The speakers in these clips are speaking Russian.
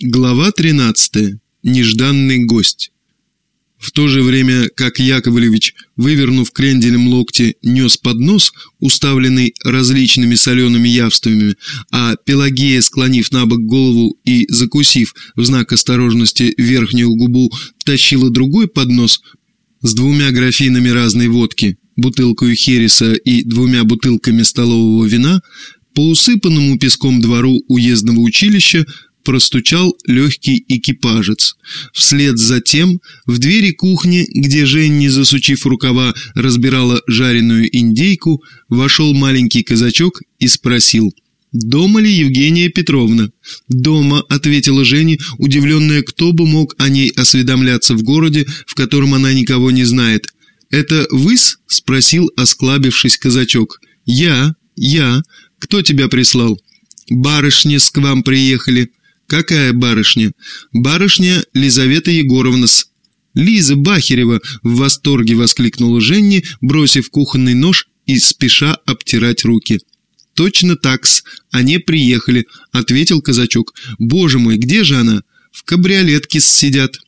Глава 13. Нежданный гость. В то же время, как Яковлевич, вывернув кренделем локти, нес поднос, уставленный различными солеными явствами, а Пелагея, склонив на бок голову и закусив в знак осторожности верхнюю губу, тащила другой поднос с двумя графинами разной водки, бутылкой хереса и двумя бутылками столового вина, по усыпанному песком двору уездного училища простучал легкий экипажец. Вслед за тем в двери кухни, где Женни, засучив рукава, разбирала жареную индейку, вошел маленький казачок и спросил «Дома ли Евгения Петровна?» «Дома», — ответила Женя, удивленная, кто бы мог о ней осведомляться в городе, в котором она никого не знает. «Это вы-с?» — спросил, осклабившись казачок. «Я, я. Кто тебя прислал?» «Барышни с к вам приехали», «Какая барышня?» «Барышня Лизавета Егоровна-с». «Лиза Бахерева!» — в восторге воскликнула Женни, бросив кухонный нож и спеша обтирать руки. «Точно так-с, они приехали», — ответил казачок. «Боже мой, где же она?» «В кабриолетке сидят».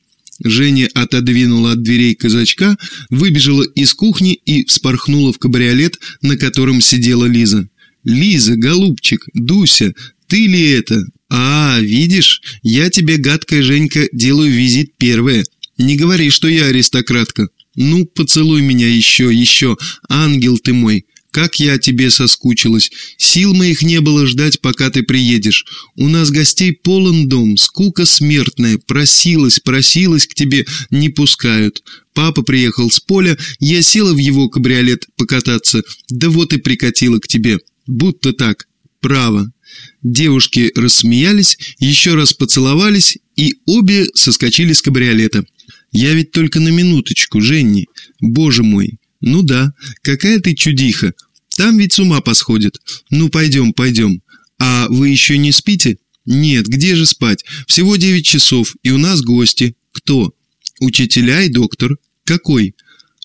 Женя отодвинула от дверей казачка, выбежала из кухни и вспорхнула в кабриолет, на котором сидела Лиза. «Лиза, голубчик, Дуся, ты ли это? «А, видишь, я тебе, гадкая Женька, делаю визит первое. Не говори, что я аристократка. Ну, поцелуй меня еще, еще, ангел ты мой». Как я тебе соскучилась. Сил моих не было ждать, пока ты приедешь. У нас гостей полон дом, скука смертная. Просилась, просилась к тебе, не пускают. Папа приехал с поля, я села в его кабриолет покататься. Да вот и прикатила к тебе. Будто так. Право. Девушки рассмеялись, еще раз поцеловались, и обе соскочили с кабриолета. «Я ведь только на минуточку, Женни. Боже мой. Ну да, какая ты чудиха. Там ведь с ума посходит. Ну, пойдем, пойдем. А вы еще не спите?» «Нет, где же спать? Всего девять часов, и у нас гости. Кто?» «Учителя и доктор. Какой?»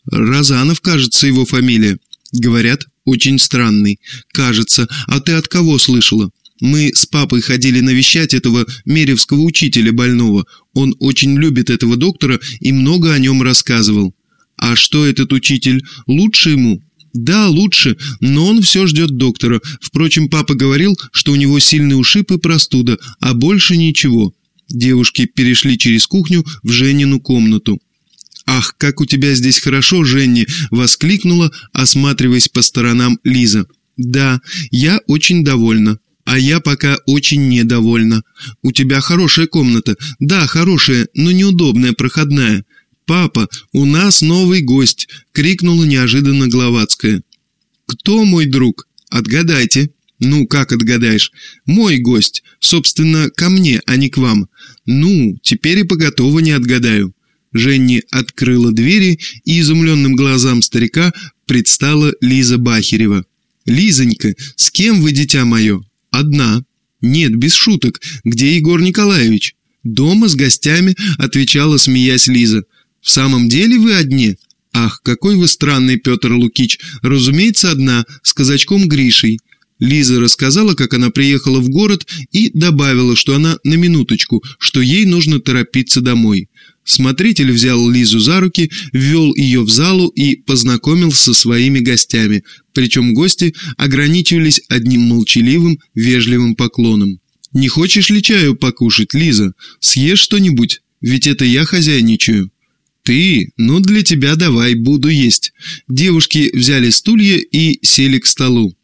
«Розанов, кажется, его фамилия. Говорят, очень странный. Кажется. А ты от кого слышала?» Мы с папой ходили навещать этого меревского учителя больного. Он очень любит этого доктора и много о нем рассказывал. А что этот учитель? Лучше ему? Да, лучше, но он все ждет доктора. Впрочем, папа говорил, что у него сильный ушиб и простуда, а больше ничего. Девушки перешли через кухню в Женину комнату. «Ах, как у тебя здесь хорошо, Женни!» — воскликнула, осматриваясь по сторонам Лиза. «Да, я очень довольна. А я пока очень недовольна. У тебя хорошая комната. Да, хорошая, но неудобная, проходная. Папа, у нас новый гость, крикнула неожиданно Гловацкая. Кто мой друг? Отгадайте. Ну, как отгадаешь? Мой гость. Собственно, ко мне, а не к вам. Ну, теперь и по готово не отгадаю. Женни открыла двери, и изумленным глазам старика предстала Лиза Бахерева. «Лизонька, с кем вы, дитя мое?» «Одна». «Нет, без шуток. Где Егор Николаевич?» «Дома с гостями», — отвечала, смеясь Лиза. «В самом деле вы одни?» «Ах, какой вы странный, Петр Лукич! Разумеется, одна, с казачком Гришей». Лиза рассказала, как она приехала в город и добавила, что она на минуточку, что ей нужно торопиться домой. Смотритель взял Лизу за руки, ввел ее в залу и познакомил со своими гостями, причем гости ограничивались одним молчаливым, вежливым поклоном. «Не хочешь ли чаю покушать, Лиза? Съешь что-нибудь, ведь это я хозяйничаю». «Ты? Ну, для тебя давай, буду есть». Девушки взяли стулья и сели к столу.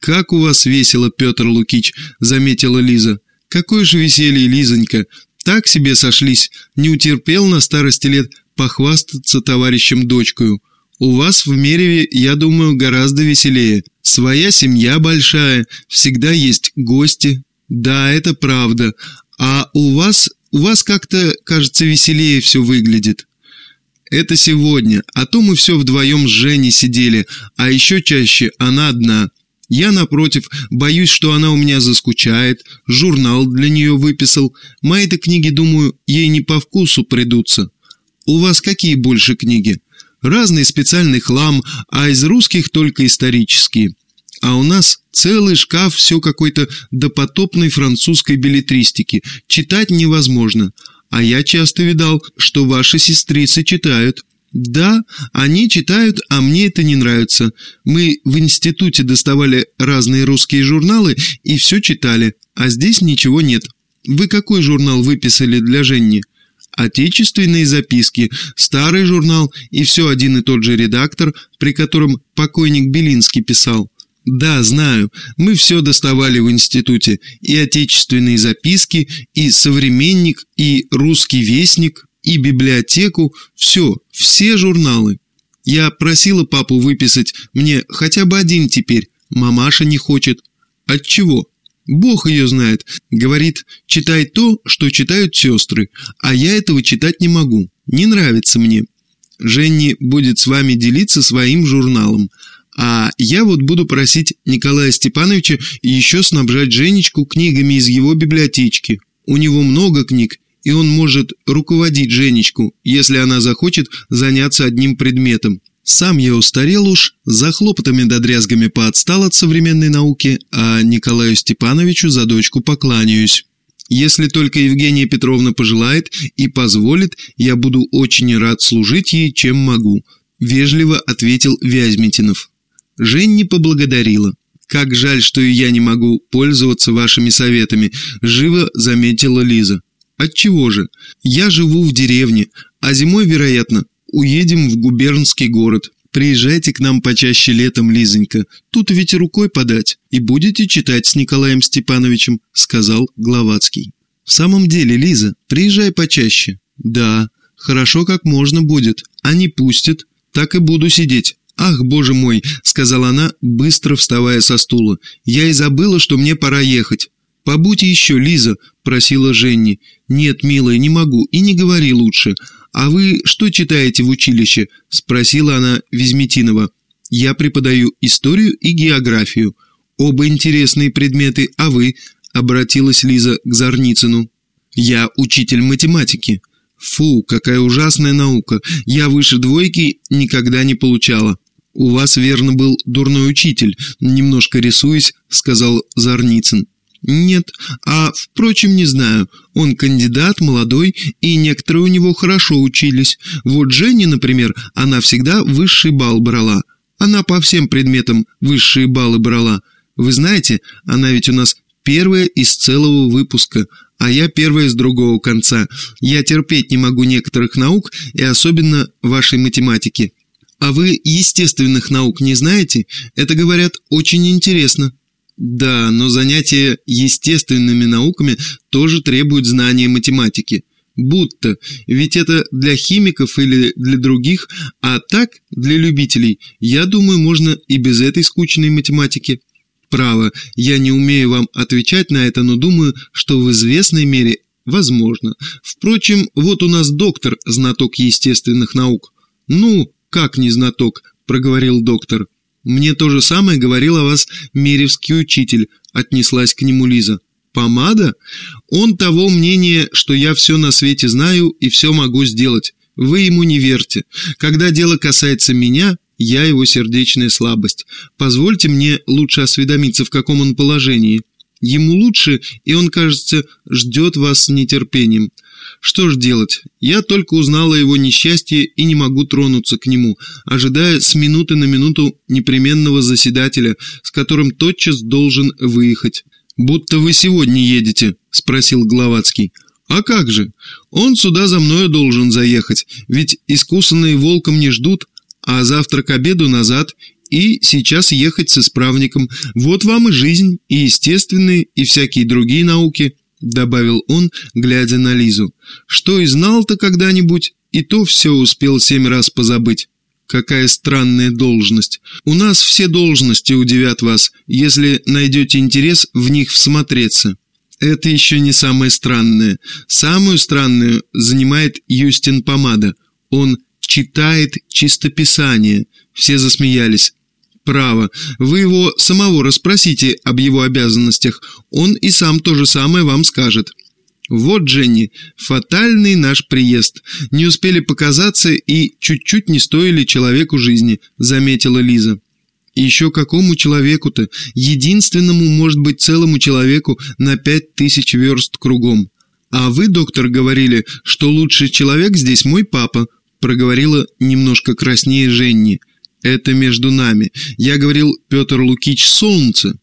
«Как у вас весело, Петр Лукич», — заметила Лиза. «Какое же веселье, Лизонька! Так себе сошлись, не утерпел на старости лет похвастаться товарищем дочкою. У вас в Мереве, я думаю, гораздо веселее. Своя семья большая, всегда есть гости. Да, это правда. А у вас, у вас как-то, кажется, веселее все выглядит. Это сегодня, а то мы все вдвоем с Женей сидели, а еще чаще она одна. Я, напротив, боюсь, что она у меня заскучает, журнал для нее выписал. Мои-то книги, думаю, ей не по вкусу придутся. У вас какие больше книги? Разный специальный хлам, а из русских только исторические. А у нас целый шкаф все какой-то допотопной французской билетристики. Читать невозможно. А я часто видал, что ваши сестрицы читают. Да, они читают, а мне это не нравится. Мы в институте доставали разные русские журналы и все читали, а здесь ничего нет. Вы какой журнал выписали для Женни? Отечественные записки, старый журнал и все один и тот же редактор, при котором покойник Белинский писал. Да, знаю, мы все доставали в институте, и отечественные записки, и современник, и русский вестник, и библиотеку, все, все журналы. Я просила папу выписать мне хотя бы один теперь, мамаша не хочет. От чего? Бог ее знает. Говорит, читай то, что читают сестры, а я этого читать не могу. Не нравится мне. Женни будет с вами делиться своим журналом. А я вот буду просить Николая Степановича еще снабжать Женечку книгами из его библиотечки. У него много книг, и он может руководить Женечку, если она захочет заняться одним предметом. Сам я устарел уж, за хлопотами да дрязгами поотстал от современной науки, а Николаю Степановичу за дочку покланяюсь. Если только Евгения Петровна пожелает и позволит, я буду очень рад служить ей, чем могу», – вежливо ответил Вязьмитинов. Женни поблагодарила. «Как жаль, что и я не могу пользоваться вашими советами», – живо заметила Лиза. «Отчего же? Я живу в деревне, а зимой, вероятно, Уедем в губернский город. Приезжайте к нам почаще летом, Лизонька. Тут ведь рукой подать. И будете читать с Николаем Степановичем», — сказал Гловацкий. «В самом деле, Лиза, приезжай почаще». «Да, хорошо как можно будет. Они пустят. Так и буду сидеть». «Ах, боже мой!» — сказала она, быстро вставая со стула. «Я и забыла, что мне пора ехать». «Побудь еще, Лиза», — просила Женни. «Нет, милая, не могу, и не говори лучше. «А вы что читаете в училище?» – спросила она Визметинова. «Я преподаю историю и географию. Оба интересные предметы, а вы?» – обратилась Лиза к Зарницыну. «Я учитель математики». «Фу, какая ужасная наука! Я выше двойки никогда не получала». «У вас, верно, был дурной учитель», – немножко рисуясь, сказал Зарницын. «Нет, а, впрочем, не знаю. Он кандидат, молодой, и некоторые у него хорошо учились. Вот Женя, например, она всегда высший балл брала. Она по всем предметам высшие баллы брала. Вы знаете, она ведь у нас первая из целого выпуска, а я первая с другого конца. Я терпеть не могу некоторых наук, и особенно вашей математики. А вы естественных наук не знаете? Это, говорят, очень интересно». Да, но занятия естественными науками тоже требуют знания математики. Будто, ведь это для химиков или для других, а так, для любителей, я думаю, можно и без этой скучной математики. Право, я не умею вам отвечать на это, но думаю, что в известной мере возможно. Впрочем, вот у нас доктор, знаток естественных наук. Ну, как не знаток, проговорил доктор. «Мне то же самое говорил о вас Меревский учитель», — отнеслась к нему Лиза. «Помада? Он того мнения, что я все на свете знаю и все могу сделать. Вы ему не верьте. Когда дело касается меня, я его сердечная слабость. Позвольте мне лучше осведомиться, в каком он положении. Ему лучше, и он, кажется, ждет вас с нетерпением. Что ж делать? Я только узнала его несчастье и не могу тронуться к нему, ожидая с минуты на минуту непременного заседателя, с которым тотчас должен выехать. «Будто вы сегодня едете?» – спросил Гловацкий. «А как же? Он сюда за мною должен заехать, ведь искусанные волком не ждут, а завтра к обеду назад и сейчас ехать с исправником. Вот вам и жизнь, и естественные, и всякие другие науки». — добавил он, глядя на Лизу. «Что и знал-то когда-нибудь, и то все успел семь раз позабыть. Какая странная должность. У нас все должности удивят вас, если найдете интерес в них всмотреться». Это еще не самое странное. Самую странную занимает Юстин Помада. Он читает чистописание. Все засмеялись. Право, вы его самого расспросите об его обязанностях, он и сам то же самое вам скажет. Вот, Дженни, фатальный наш приезд. Не успели показаться и чуть-чуть не стоили человеку жизни, заметила Лиза. Еще какому человеку-то? Единственному, может быть, целому человеку на пять тысяч верст кругом. А вы, доктор, говорили, что лучший человек здесь мой папа, проговорила немножко краснее Женни. Это между нами. Я говорил, Петр Лукич солнце,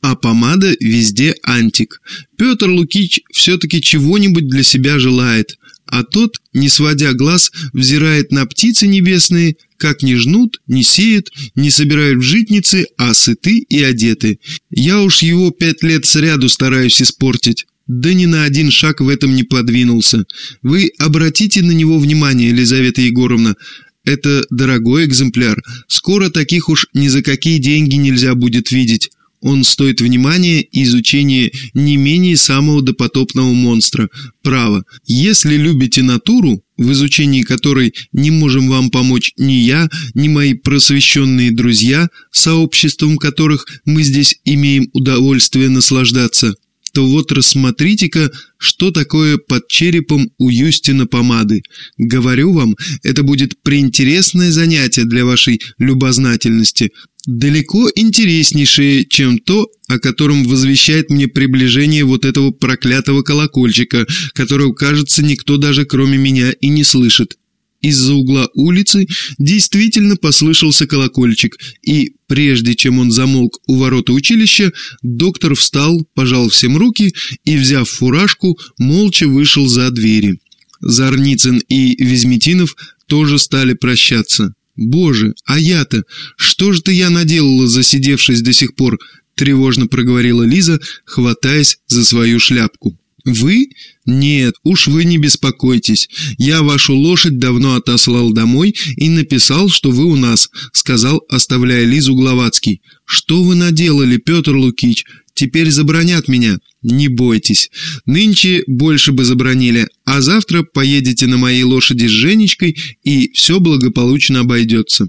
а помада везде антик. Петр Лукич все-таки чего-нибудь для себя желает, а тот, не сводя глаз, взирает на птицы небесные, как не жнут, не сеют, не собирают в житницы, а сыты и одеты. Я уж его пять лет сряду стараюсь испортить. Да ни на один шаг в этом не подвинулся. Вы обратите на него внимание, Елизавета Егоровна. Это дорогой экземпляр. Скоро таких уж ни за какие деньги нельзя будет видеть. Он стоит внимания и изучения не менее самого допотопного монстра. Право, если любите натуру, в изучении которой не можем вам помочь ни я, ни мои просвещенные друзья, сообществом которых мы здесь имеем удовольствие наслаждаться, то вот рассмотрите-ка, что такое под черепом у Юстина помады. Говорю вам, это будет преинтересное занятие для вашей любознательности, далеко интереснейшее, чем то, о котором возвещает мне приближение вот этого проклятого колокольчика, которого, кажется, никто даже кроме меня и не слышит. Из-за угла улицы действительно послышался колокольчик, и, прежде чем он замолк у ворота училища, доктор встал, пожал всем руки и, взяв фуражку, молча вышел за двери. Зарницын и Везметинов тоже стали прощаться. «Боже, а я-то? Что же ты я наделала, засидевшись до сих пор?» — тревожно проговорила Лиза, хватаясь за свою шляпку. «Вы? Нет, уж вы не беспокойтесь. Я вашу лошадь давно отослал домой и написал, что вы у нас», — сказал, оставляя Лизу Гловацкий. «Что вы наделали, Петр Лукич? Теперь забронят меня. Не бойтесь. Нынче больше бы забронили, а завтра поедете на моей лошади с Женечкой, и все благополучно обойдется».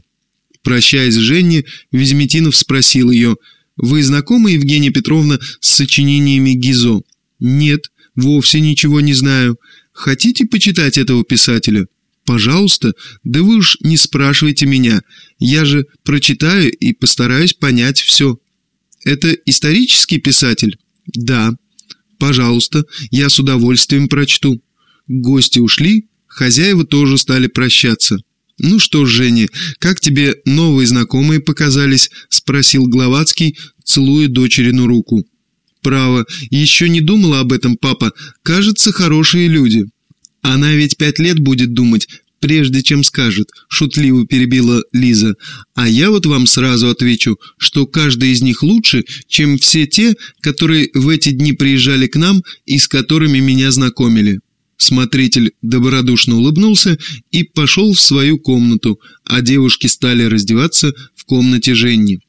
Прощаясь с Женей, Везметинов спросил ее, «Вы знакомы, Евгения Петровна, с сочинениями Гизо?» «Нет, вовсе ничего не знаю. Хотите почитать этого писателя?» «Пожалуйста, да вы уж не спрашивайте меня. Я же прочитаю и постараюсь понять все». «Это исторический писатель?» «Да». «Пожалуйста, я с удовольствием прочту». Гости ушли, хозяева тоже стали прощаться. «Ну что ж, Женя, как тебе новые знакомые показались?» – спросил Гловацкий, целуя дочерину руку. «Право, еще не думала об этом, папа. Кажется, хорошие люди». «Она ведь пять лет будет думать, прежде чем скажет», — шутливо перебила Лиза. «А я вот вам сразу отвечу, что каждый из них лучше, чем все те, которые в эти дни приезжали к нам и с которыми меня знакомили». Смотритель добродушно улыбнулся и пошел в свою комнату, а девушки стали раздеваться в комнате Женни.